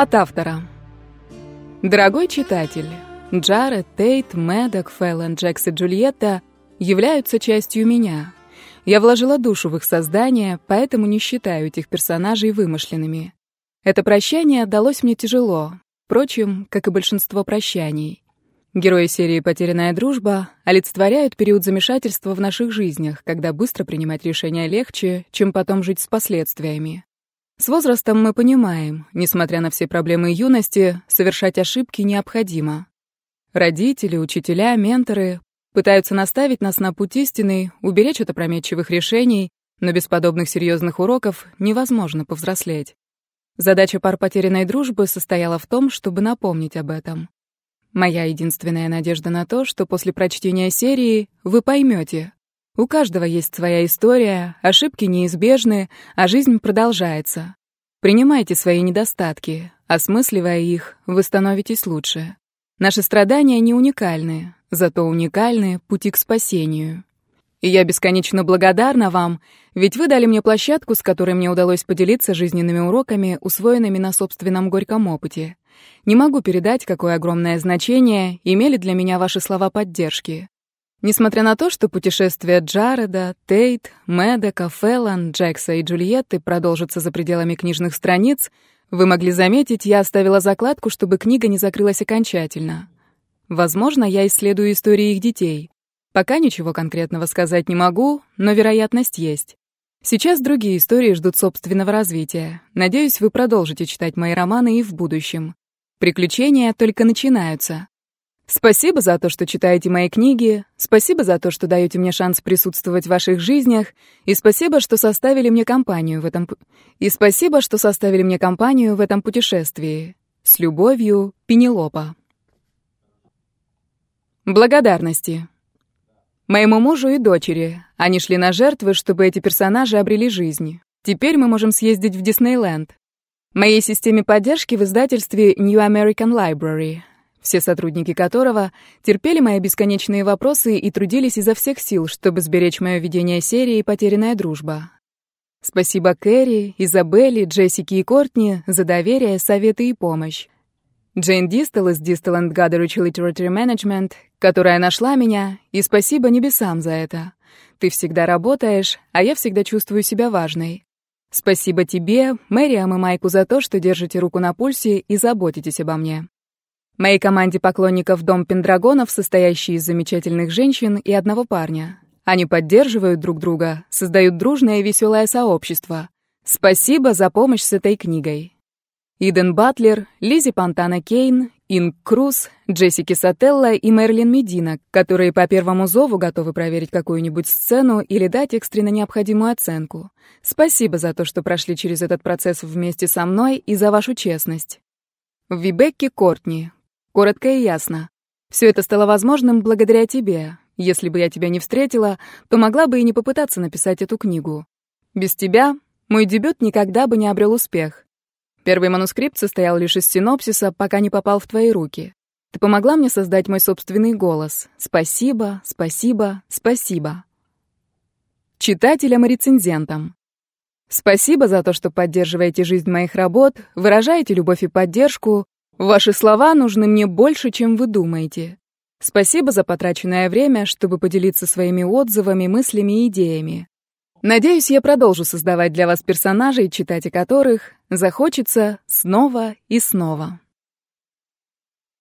От автора. Дорогой читатель, Джаред, Тейт, Мэддок, Фэллон, Джекс и Джульетта являются частью меня. Я вложила душу в их создание, поэтому не считаю этих персонажей вымышленными. Это прощание далось мне тяжело, впрочем, как и большинство прощаний. Герои серии «Потерянная дружба» олицетворяют период замешательства в наших жизнях, когда быстро принимать решения легче, чем потом жить с последствиями. С возрастом мы понимаем, несмотря на все проблемы юности, совершать ошибки необходимо. Родители, учителя, менторы пытаются наставить нас на путь истины, уберечь от опрометчивых решений, но без подобных серьезных уроков невозможно повзрослеть. Задача пар потерянной дружбы состояла в том, чтобы напомнить об этом. Моя единственная надежда на то, что после прочтения серии вы поймете, у каждого есть своя история, ошибки неизбежны, а жизнь продолжается. Принимайте свои недостатки, осмысливая их, вы становитесь лучше. Наши страдания не уникальны, зато уникальны пути к спасению. И я бесконечно благодарна вам, ведь вы дали мне площадку, с которой мне удалось поделиться жизненными уроками, усвоенными на собственном горьком опыте. Не могу передать, какое огромное значение имели для меня ваши слова поддержки. Несмотря на то, что путешествия Джареда, Тейт, Мэддека, Феллон, Джекса и Джульетты продолжатся за пределами книжных страниц, вы могли заметить, я оставила закладку, чтобы книга не закрылась окончательно. Возможно, я исследую истории их детей. Пока ничего конкретного сказать не могу, но вероятность есть. Сейчас другие истории ждут собственного развития. Надеюсь, вы продолжите читать мои романы и в будущем. Приключения только начинаются. Спасибо за то, что читаете мои книги, спасибо за то, что даете мне шанс присутствовать в ваших жизнях, и спасибо, что составили мне компанию в этом и спасибо, что составили мне компанию в этом путешествии. С любовью, Пенелопа. Благодарности. Моему мужу и дочери. Они шли на жертвы, чтобы эти персонажи обрели жизнь. Теперь мы можем съездить в Диснейленд. Моей системе поддержки в издательстве New American Library все сотрудники которого терпели мои бесконечные вопросы и трудились изо всех сил, чтобы сберечь мое ведение серии «Потерянная дружба». Спасибо Кэрри, Изабелле, Джессике и Кортни за доверие, советы и помощь. Джейн Дистел из Distal and Goderich Literary Management, которая нашла меня, и спасибо небесам за это. Ты всегда работаешь, а я всегда чувствую себя важной. Спасибо тебе, Мэриам и Майку за то, что держите руку на пульсе и заботитесь обо мне. Моей команде поклонников Дом Пендрагонов, состоящей из замечательных женщин и одного парня. Они поддерживают друг друга, создают дружное и веселое сообщество. Спасибо за помощь с этой книгой. Иден Батлер, Лизи Пантана Кейн, Инг Круз, Джессики Сателла и Мерлин Медина, которые по первому зову готовы проверить какую-нибудь сцену или дать экстренно необходимую оценку. Спасибо за то, что прошли через этот процесс вместе со мной и за вашу честность. Вибекки Кортни, Коротко и ясно. Все это стало возможным благодаря тебе. Если бы я тебя не встретила, то могла бы и не попытаться написать эту книгу. Без тебя мой дебют никогда бы не обрел успех. Первый манускрипт состоял лишь из синопсиса, пока не попал в твои руки. Ты помогла мне создать мой собственный голос. Спасибо, спасибо, спасибо. Читателям и рецензентам. Спасибо за то, что поддерживаете жизнь моих работ, выражаете любовь и поддержку, Ваши слова нужны мне больше, чем вы думаете. Спасибо за потраченное время, чтобы поделиться своими отзывами, мыслями и идеями. Надеюсь, я продолжу создавать для вас персонажей, читать о которых захочется снова и снова.